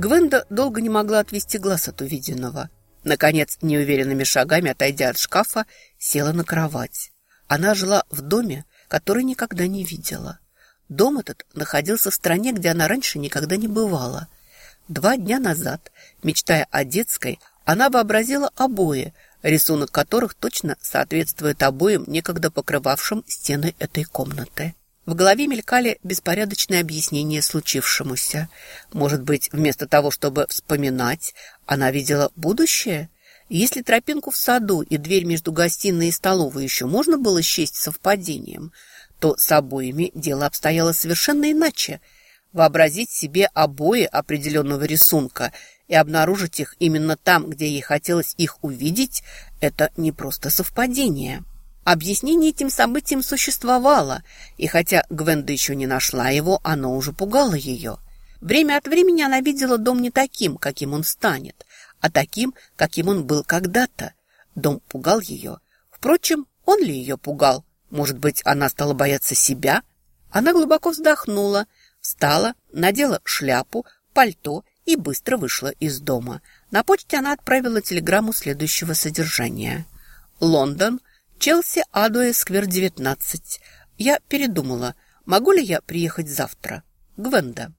Гвенда долго не могла отвести глаз от увиденного. Наконец, неуверенными шагами, отойдя от шкафа, села на кровать. Она жила в доме, который никогда не видела. Дом этот находился в стране, где она раньше никогда не бывала. Два дня назад, мечтая о детской, она вообразила обои, рисунок которых точно соответствует обоим, некогда покрывавшим стены этой комнаты. В голове мелькали беспорядочные объяснения случившемуся. Может быть, вместо того, чтобы вспоминать, она видела будущее? Если тропинку в саду и дверь между гостиной и столовой еще можно было счесть совпадением, то с обоими дело обстояло совершенно иначе. Вообразить себе обои определенного рисунка и обнаружить их именно там, где ей хотелось их увидеть, это не просто совпадение. Объяснение этим событиям существовало, и хотя Гвенда еще не нашла его, оно уже пугало ее. Время от времени она видела дом не таким, каким он станет, а таким, каким он был когда-то. Дом пугал ее. Впрочем, он ли ее пугал? Может быть, она стала бояться себя? Она глубоко вздохнула, встала, надела шляпу, пальто и быстро вышла из дома. На почте она отправила телеграмму следующего содержания. «Лондон, Челси Адуэ Сквер 19. Я передумала, могу ли я приехать завтра? Гвенда.